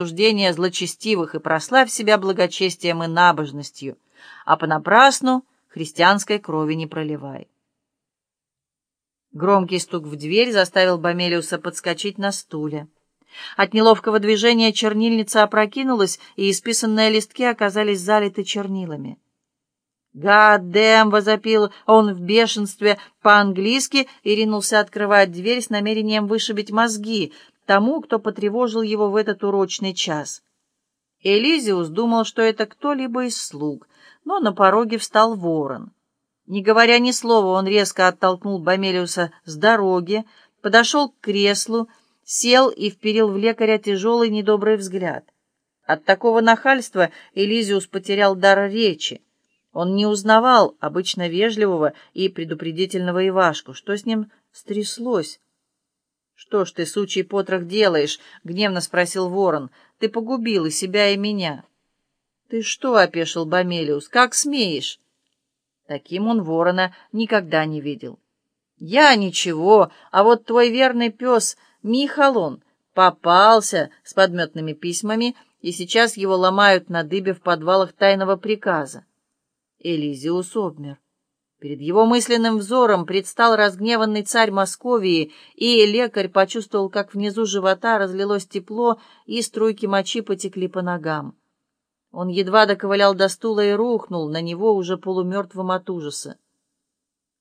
осуждения злочестивых и прославь себя благочестием и набожностью, а понапрасну христианской крови не проливай. Громкий стук в дверь заставил Бомелиуса подскочить на стуле. От неловкого движения чернильница опрокинулась, и исписанные листки оказались залиты чернилами. «Гаддэм!» — возопил он в бешенстве по-английски и ринулся открывать дверь с намерением вышибить мозги тому, кто потревожил его в этот урочный час. Элизиус думал, что это кто-либо из слуг, но на пороге встал ворон. Не говоря ни слова, он резко оттолкнул Бомелиуса с дороги, подошел к креслу, сел и вперил в лекаря тяжелый недобрый взгляд. От такого нахальства Элизиус потерял дар речи. Он не узнавал обычно вежливого и предупредительного Ивашку. Что с ним стряслось? «Что ж ты, сучий потрох, делаешь?» — гневно спросил ворон. «Ты погубил и себя, и меня». «Ты что?» — опешил Бомелиус. «Как смеешь?» Таким он ворона никогда не видел. «Я ничего, а вот твой верный пес Михалон попался с подметными письмами, и сейчас его ломают на дыбе в подвалах тайного приказа. Элизиус обмер. Перед его мысленным взором предстал разгневанный царь Московии, и лекарь почувствовал, как внизу живота разлилось тепло, и струйки мочи потекли по ногам. Он едва доковылял до стула и рухнул на него уже полумертвым от ужаса.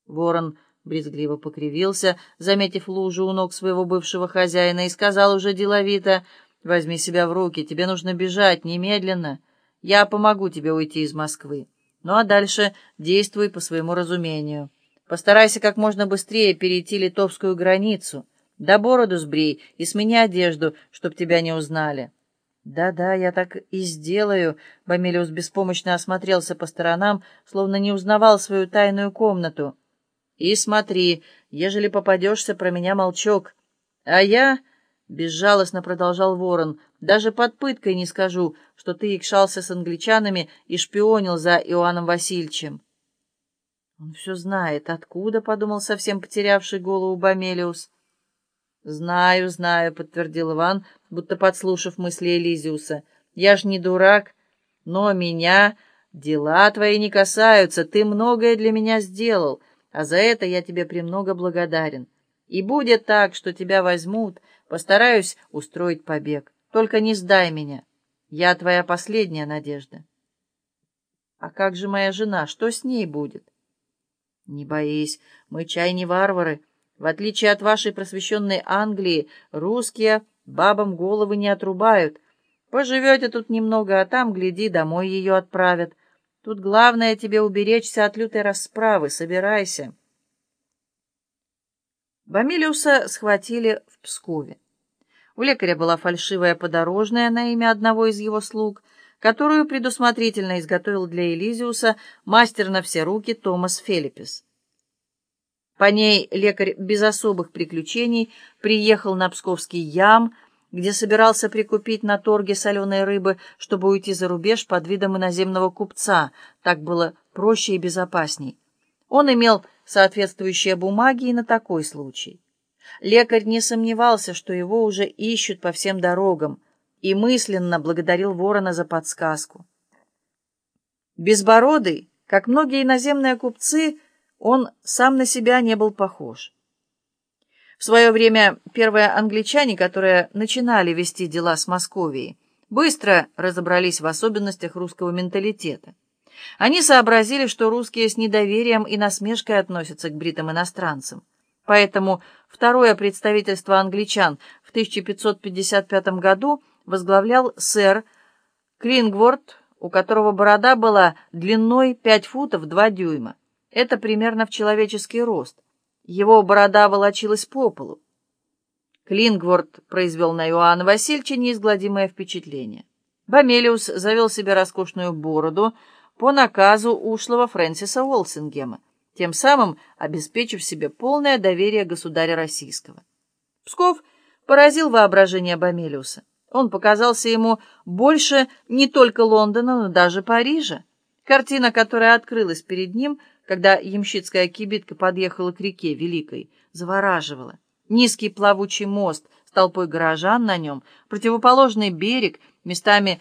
Ворон брезгливо покривился, заметив лужу у ног своего бывшего хозяина, и сказал уже деловито, «Возьми себя в руки, тебе нужно бежать немедленно. Я помогу тебе уйти из Москвы». Ну а дальше действуй по своему разумению. Постарайся как можно быстрее перейти литовскую границу. Да бороду сбрей и смени одежду, чтоб тебя не узнали. Да-да, я так и сделаю. Бомелиус беспомощно осмотрелся по сторонам, словно не узнавал свою тайную комнату. И смотри, ежели попадешься, про меня молчок. А я... Безжалостно продолжал ворон. «Даже под пыткой не скажу, что ты икшался с англичанами и шпионил за Иоанном Васильевичем». «Он все знает. Откуда?» — подумал совсем потерявший голову Бомелиус. «Знаю, знаю», — подтвердил Иван, будто подслушав мысли Элизиуса. «Я ж не дурак, но меня дела твои не касаются. Ты многое для меня сделал, а за это я тебе премного благодарен. И будет так, что тебя возьмут, Постараюсь устроить побег. Только не сдай меня. Я твоя последняя надежда. А как же моя жена? Что с ней будет? Не боись, мы чай не варвары. В отличие от вашей просвещенной Англии, русские бабам головы не отрубают. Поживете тут немного, а там, гляди, домой ее отправят. Тут главное тебе уберечься от лютой расправы. Собирайся. Бамилиуса схватили в Пскове. У лекаря была фальшивая подорожная на имя одного из его слуг, которую предусмотрительно изготовил для Элизиуса мастер на все руки Томас Фелипес. По ней лекарь без особых приключений приехал на Псковский ям, где собирался прикупить на торге соленой рыбы, чтобы уйти за рубеж под видом иноземного купца. Так было проще и безопасней. Он имел соответствующие бумаги и на такой случай. Лекарь не сомневался, что его уже ищут по всем дорогам, и мысленно благодарил ворона за подсказку. Безбородый, как многие иноземные купцы, он сам на себя не был похож. В свое время первые англичане, которые начинали вести дела с Московией, быстро разобрались в особенностях русского менталитета. Они сообразили, что русские с недоверием и насмешкой относятся к бритым иностранцам. Поэтому второе представительство англичан в 1555 году возглавлял сэр Клингворд, у которого борода была длиной 5 футов 2 дюйма. Это примерно в человеческий рост. Его борода волочилась по полу. Клингворд произвел на Иоанна Васильевича неизгладимое впечатление. Бомелиус завел себе роскошную бороду, по наказу ушлого Фрэнсиса Уолсингема, тем самым обеспечив себе полное доверие государя российского. Псков поразил воображение Бомелиуса. Он показался ему больше не только Лондона, но даже Парижа. Картина, которая открылась перед ним, когда ямщицкая кибитка подъехала к реке Великой, завораживала. Низкий плавучий мост толпой горожан на нем, противоположный берег, местами